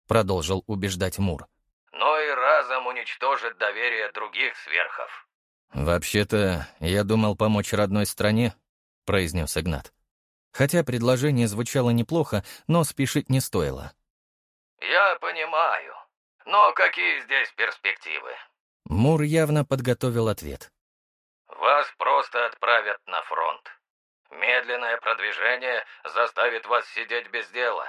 A: продолжил убеждать Мур,
B: но и разом уничтожит доверие других сверхов.
A: «Вообще-то, я думал помочь родной стране», — произнес Игнат. Хотя предложение звучало неплохо, но спешить не стоило.
B: «Я понимаю. Но какие здесь перспективы?»
A: Мур явно подготовил ответ.
B: «Вас просто отправят на фронт. Медленное продвижение заставит вас сидеть без дела.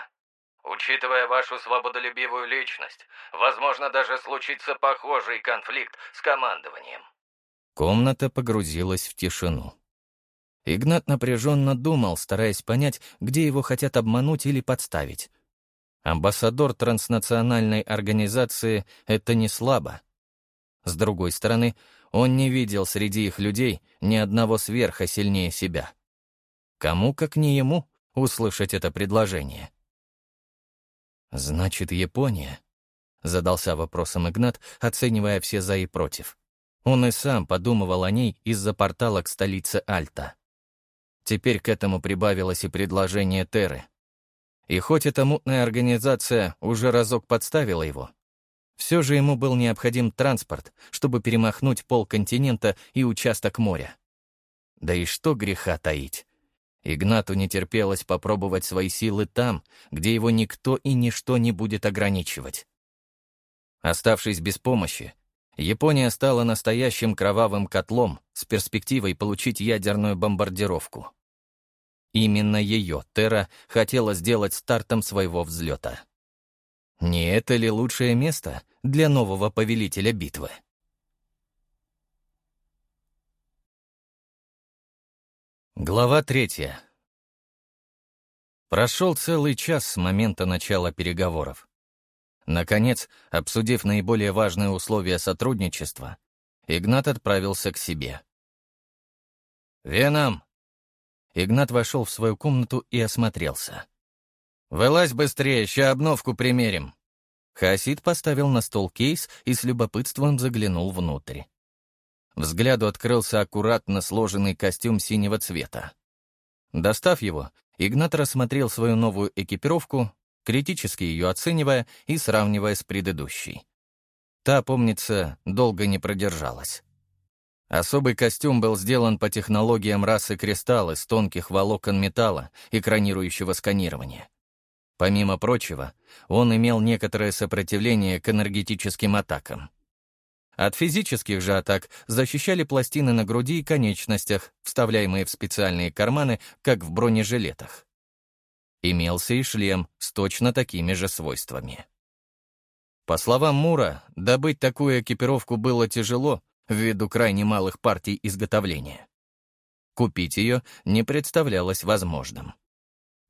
B: Учитывая вашу свободолюбивую личность, возможно даже случится похожий конфликт с командованием».
A: Комната погрузилась в тишину. Игнат напряженно думал, стараясь понять, где его хотят обмануть или подставить. Амбассадор транснациональной организации — это не слабо. С другой стороны, он не видел среди их людей ни одного сверха сильнее себя. Кому, как не ему, услышать это предложение? «Значит, Япония?» — задался вопросом Игнат, оценивая все «за» и «против». Он и сам подумывал о ней из-за портала к столице Альта. Теперь к этому прибавилось и предложение Терры. И хоть эта мутная организация уже разок подставила его, все же ему был необходим транспорт, чтобы перемахнуть пол континента и участок моря. Да и что греха таить. Игнату не терпелось попробовать свои силы там, где его никто и ничто не будет ограничивать. Оставшись без помощи, Япония стала настоящим кровавым котлом с перспективой получить ядерную бомбардировку. Именно ее Терра хотела сделать стартом своего взлета. Не это ли лучшее место для нового повелителя битвы? Глава третья. Прошел целый час с момента начала переговоров. Наконец, обсудив наиболее важные условия сотрудничества, Игнат отправился к себе. «Веном!» Игнат вошел в свою комнату и осмотрелся. «Вылазь быстрее, ща обновку примерим!» Хасид поставил на стол кейс и с любопытством заглянул внутрь. Взгляду открылся аккуратно сложенный костюм синего цвета. Достав его, Игнат рассмотрел свою новую экипировку критически ее оценивая и сравнивая с предыдущей. Та, помнится, долго не продержалась. Особый костюм был сделан по технологиям расы кристалл из тонких волокон металла, экранирующего сканирование. Помимо прочего, он имел некоторое сопротивление к энергетическим атакам. От физических же атак защищали пластины на груди и конечностях, вставляемые в специальные карманы, как в бронежилетах. Имелся и шлем с точно такими же свойствами. По словам Мура, добыть такую экипировку было тяжело ввиду крайне малых партий изготовления. Купить ее не представлялось возможным.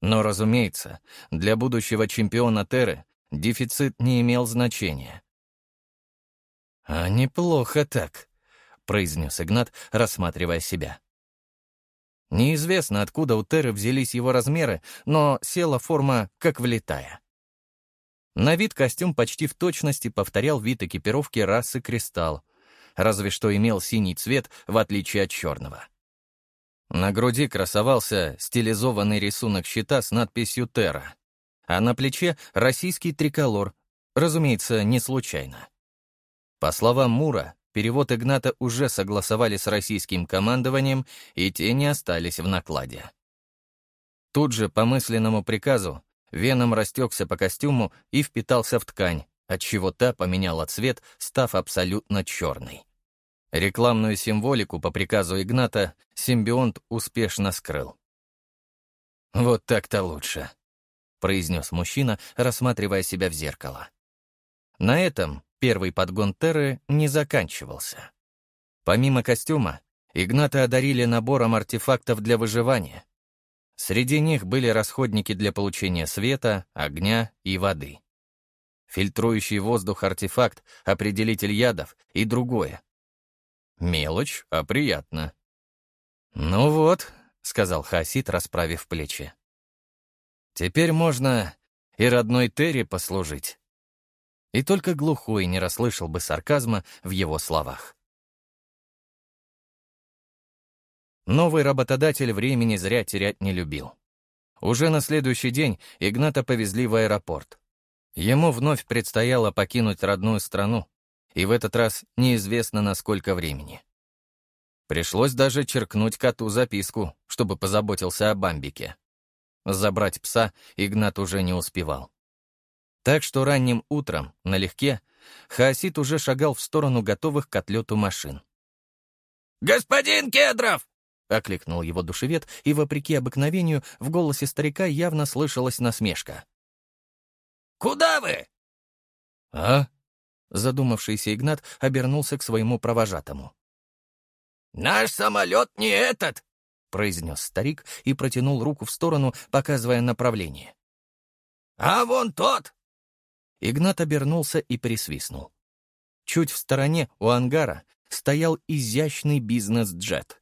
A: Но, разумеется, для будущего чемпиона Терры дефицит не имел значения. «А неплохо так», — произнес Игнат, рассматривая себя. Неизвестно, откуда у Терры взялись его размеры, но села форма как влетая. На вид костюм почти в точности повторял вид экипировки расы «Кристалл», разве что имел синий цвет, в отличие от черного. На груди красовался стилизованный рисунок щита с надписью «Терра», а на плече — российский триколор, разумеется, не случайно. По словам Мура, Перевод Игната уже согласовали с российским командованием, и те не остались в накладе. Тут же, по мысленному приказу, веном растекся по костюму и впитался в ткань, отчего та поменяла цвет, став абсолютно черной. Рекламную символику по приказу Игната симбионт успешно скрыл. «Вот так-то лучше», — произнес мужчина, рассматривая себя в зеркало. На этом первый подгон Терры не заканчивался. Помимо костюма, Игната одарили набором артефактов для выживания. Среди них были расходники для получения света, огня и воды. Фильтрующий воздух артефакт, определитель ядов и другое. Мелочь, а приятно. «Ну вот», — сказал Хасид, расправив плечи. «Теперь можно и родной Терри послужить». И только глухой не расслышал бы сарказма в его словах. Новый работодатель времени зря терять не любил. Уже на следующий день Игната повезли в аэропорт. Ему вновь предстояло покинуть родную страну, и в этот раз неизвестно на сколько времени. Пришлось даже черкнуть коту записку, чтобы позаботился о бамбике. Забрать пса Игнат уже не успевал. Так что ранним утром, налегке, Хаосит уже шагал в сторону готовых к отлету машин.
B: «Господин Кедров!»
A: — окликнул его душевед, и, вопреки обыкновению, в голосе старика явно слышалась насмешка.
B: «Куда вы?»
A: «А?» — задумавшийся Игнат обернулся к своему провожатому.
B: «Наш самолет не этот!»
A: — произнес старик и протянул руку в сторону, показывая направление.
B: «А вон тот!»
A: Игнат обернулся и присвистнул. Чуть в стороне, у ангара, стоял изящный бизнес-джет.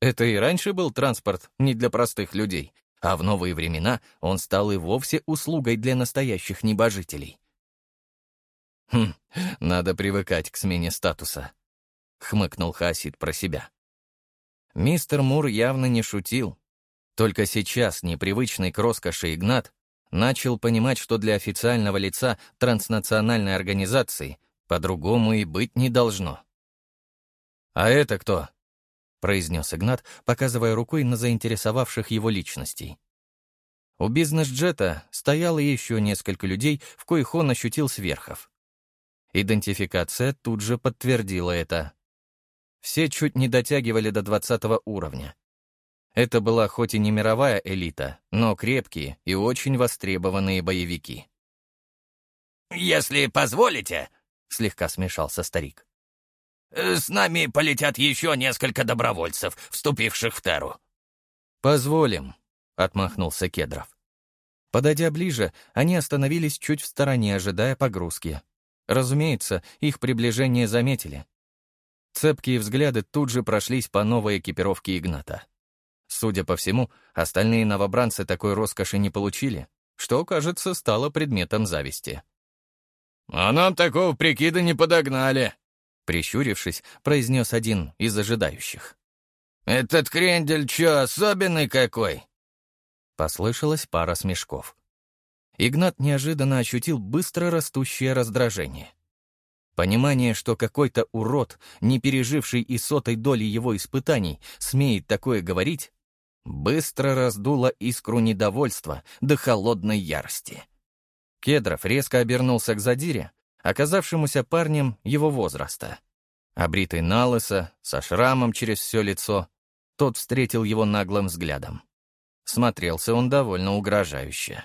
A: Это и раньше был транспорт не для простых людей, а в новые времена он стал и вовсе услугой для настоящих небожителей. «Хм, надо привыкать к смене статуса», — хмыкнул Хасид про себя. Мистер Мур явно не шутил. Только сейчас непривычный к роскоши Игнат начал понимать, что для официального лица транснациональной организации по-другому и быть не должно. «А это кто?» — произнес Игнат, показывая рукой на заинтересовавших его личностей. У бизнес-джета стояло еще несколько людей, в коих он ощутил сверхов. Идентификация тут же подтвердила это. Все чуть не дотягивали до 20 уровня. Это была хоть и не мировая элита, но крепкие и очень востребованные боевики.
B: «Если позволите», — слегка смешался старик, «э, «с нами полетят еще несколько добровольцев, вступивших в Теру».
A: «Позволим», — отмахнулся Кедров. Подойдя ближе, они остановились чуть в стороне, ожидая погрузки. Разумеется, их приближение заметили. Цепкие взгляды тут же прошлись по новой экипировке Игната. Судя по всему, остальные новобранцы такой роскоши не получили, что, кажется, стало предметом зависти.
B: «А нам такого прикида не подогнали», —
A: прищурившись, произнес один из ожидающих.
B: «Этот крендель чё, особенный какой?»
A: Послышалась пара смешков. Игнат неожиданно ощутил быстро растущее раздражение. Понимание, что какой-то урод, не переживший и сотой доли его испытаний, смеет такое говорить, быстро раздуло искру недовольства до холодной ярости. Кедров резко обернулся к задире, оказавшемуся парнем его возраста. Обритый налысо, со шрамом через все лицо, тот встретил его наглым взглядом. Смотрелся он довольно угрожающе.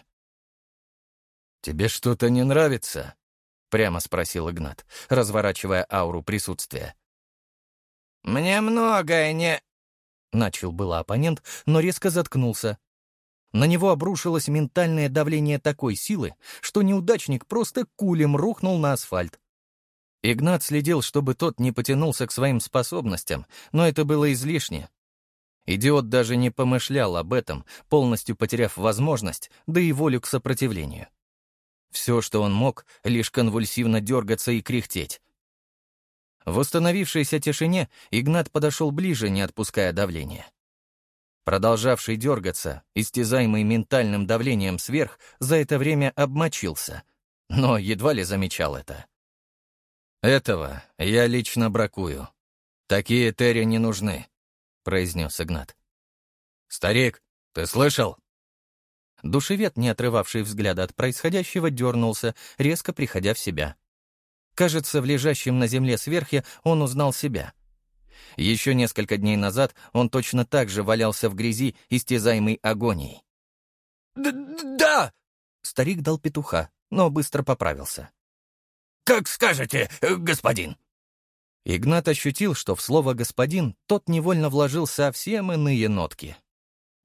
A: «Тебе что-то не нравится?» — прямо спросил Игнат, разворачивая ауру присутствия.
B: «Мне многое не...»
A: — начал было оппонент, но резко заткнулся. На него обрушилось ментальное давление такой силы, что неудачник просто кулем рухнул на асфальт. Игнат следил, чтобы тот не потянулся к своим способностям, но это было излишне. Идиот даже не помышлял об этом, полностью потеряв возможность, да и волю к сопротивлению. Все, что он мог, лишь конвульсивно дергаться и кряхтеть. В установившейся тишине Игнат подошел ближе, не отпуская давления. Продолжавший дергаться, истязаемый ментальным давлением сверх, за это время обмочился, но едва ли замечал это. «Этого я лично бракую. Такие Терри не нужны», — произнес Игнат. «Старик, ты слышал?» Душевед, не отрывавший взгляда от происходящего, дернулся, резко приходя в себя. Кажется, в лежащем на земле сверхе он узнал себя. Еще несколько дней назад он точно так же валялся в грязи, истязаемый агонией.
B: «Да!»
A: — старик дал петуха, но быстро поправился.
B: «Как скажете, господин!»
A: Игнат ощутил, что в слово «господин» тот невольно вложил совсем иные нотки.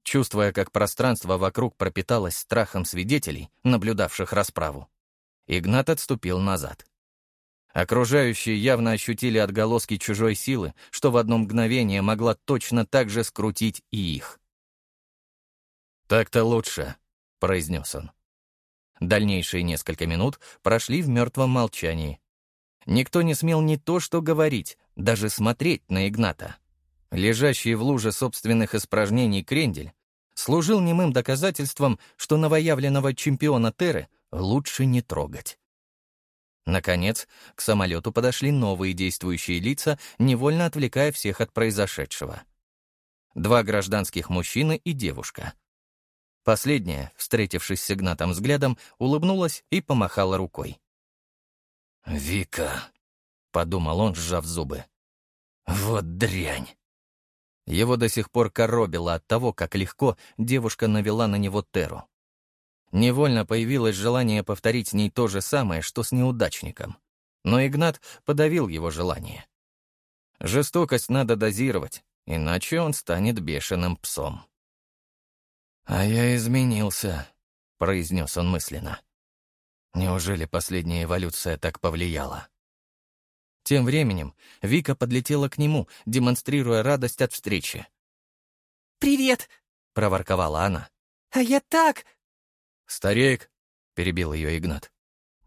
A: Чувствуя, как пространство вокруг пропиталось страхом свидетелей, наблюдавших расправу, Игнат отступил назад. Окружающие явно ощутили отголоски чужой силы, что в одно мгновение могла точно так же скрутить и их. «Так-то лучше», — произнес он. Дальнейшие несколько минут прошли в мертвом молчании. Никто не смел ни то что говорить, даже смотреть на Игната. Лежащий в луже собственных испражнений крендель служил немым доказательством, что новоявленного чемпиона Терры лучше не трогать. Наконец, к самолету подошли новые действующие лица, невольно отвлекая всех от произошедшего. Два гражданских мужчины и девушка. Последняя, встретившись с Игнатом взглядом, улыбнулась и помахала рукой.
B: «Вика», — подумал он, сжав зубы. «Вот дрянь!»
A: Его до сих пор коробило от того, как легко девушка навела на него Теру. Невольно появилось желание повторить с ней то же самое, что с неудачником. Но Игнат подавил его желание. Жестокость надо дозировать, иначе он станет бешеным псом. «А я изменился», — произнес он мысленно. «Неужели последняя эволюция так повлияла?» Тем временем Вика подлетела к нему, демонстрируя радость от встречи.
C: «Привет!» — проворковала она. «А я так...»
A: «Старик!» — перебил ее Игнат.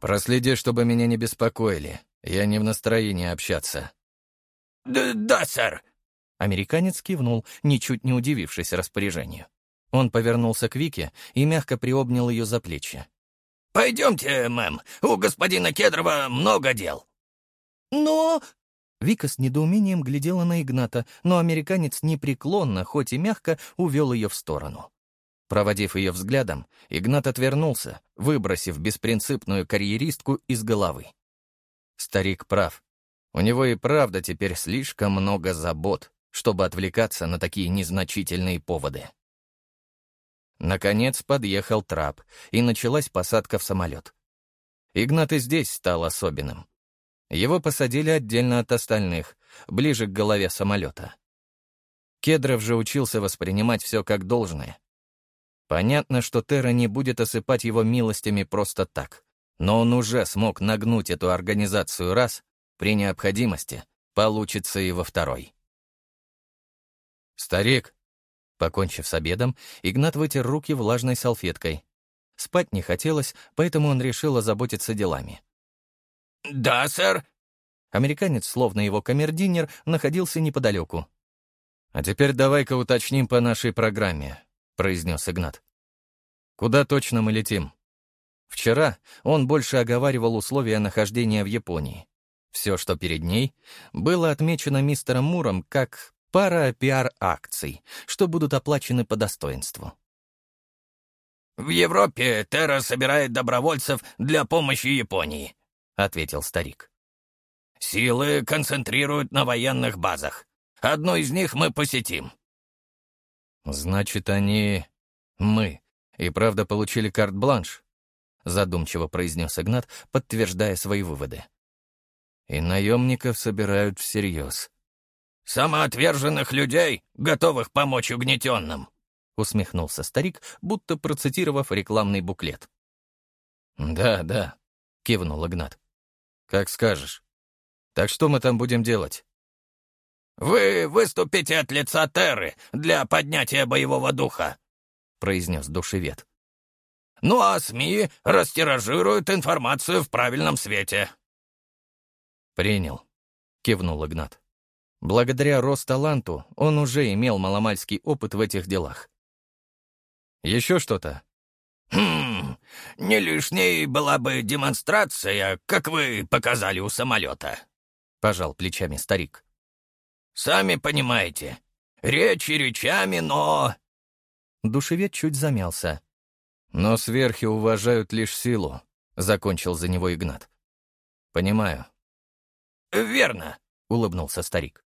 A: «Проследи, чтобы меня не беспокоили. Я не в настроении общаться».
B: «Да, да сэр!»
A: Американец кивнул, ничуть не удивившись распоряжению. Он повернулся к Вике и мягко приобнял ее за плечи.
B: «Пойдемте, мэм, у господина Кедрова много дел».
C: «Но...»
A: Вика с недоумением глядела на Игната, но американец непреклонно, хоть и мягко, увел ее в сторону. Проводив ее взглядом, Игнат отвернулся, выбросив беспринципную карьеристку из головы. Старик прав. У него и правда теперь слишком много забот, чтобы отвлекаться на такие незначительные поводы. Наконец подъехал трап, и началась посадка в самолет. Игнат и здесь стал особенным. Его посадили отдельно от остальных, ближе к голове самолета. Кедров же учился воспринимать все как должное. Понятно, что Терра не будет осыпать его милостями просто так, но он уже смог нагнуть эту организацию раз, при необходимости получится и во второй. «Старик!» Покончив с обедом, Игнат вытер руки влажной салфеткой. Спать не хотелось, поэтому он решил озаботиться делами.
B: «Да, сэр».
A: Американец, словно его камердинер, находился неподалеку. «А теперь давай-ка уточним по нашей программе», — произнес Игнат. «Куда точно мы летим?» Вчера он больше оговаривал условия нахождения в Японии. Все, что перед ней, было отмечено мистером Муром как пара пиар-акций, что будут оплачены по достоинству.
B: «В Европе Терра собирает добровольцев для помощи Японии ответил старик. «Силы концентрируют на военных базах. Одну из них мы посетим».
A: «Значит, они... мы. И правда получили карт-бланш?» задумчиво произнес Игнат, подтверждая свои выводы. «И наемников собирают всерьез».
B: «Самоотверженных людей, готовых помочь угнетенным»,
A: усмехнулся старик, будто процитировав рекламный буклет. «Да, да», — кивнул Игнат. «Как скажешь. Так что мы там будем делать?»
B: «Вы выступите от лица Терры для поднятия боевого духа», — произнес душевед. «Ну а СМИ растиражируют информацию в правильном свете».
A: «Принял», — кивнул Игнат. Благодаря Росталанту он уже имел маломальский опыт в этих делах. «Еще что-то?»
B: «Хм, не лишней была бы демонстрация, как вы показали у самолета», — пожал плечами старик. «Сами понимаете, речи речами, но...»
A: Душевед чуть замялся. «Но сверхи уважают лишь силу», — закончил за него Игнат. «Понимаю».
B: «Верно», —
A: улыбнулся старик.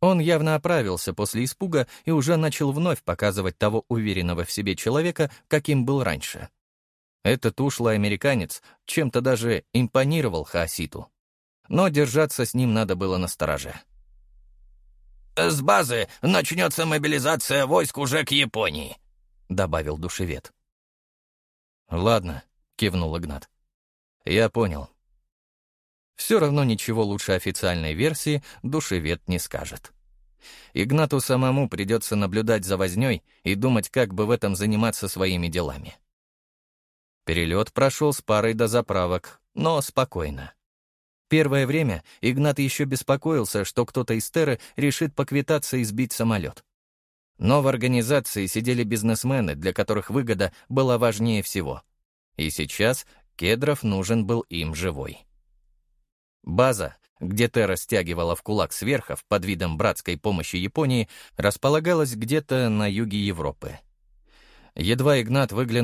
A: Он явно оправился после испуга и уже начал вновь показывать того уверенного в себе человека, каким был раньше. Этот ушлый американец чем-то даже импонировал Хаоситу. Но держаться с ним надо было настороже.
B: «С базы начнется мобилизация войск уже к Японии», — добавил душевед.
A: «Ладно», — кивнул Игнат. «Я понял. Все равно ничего лучше официальной версии душевед не скажет. Игнату самому придется наблюдать за вознёй и думать, как бы в этом заниматься своими делами. Перелет прошел с парой до заправок, но спокойно. Первое время Игнат еще беспокоился, что кто-то из Терры решит поквитаться и сбить самолет. Но в организации сидели бизнесмены, для которых выгода была важнее всего. И сейчас Кедров нужен был им живой. База, где Терра стягивала в кулак сверхов под видом братской помощи Японии, располагалась где-то на юге Европы. Едва Игнат выглянул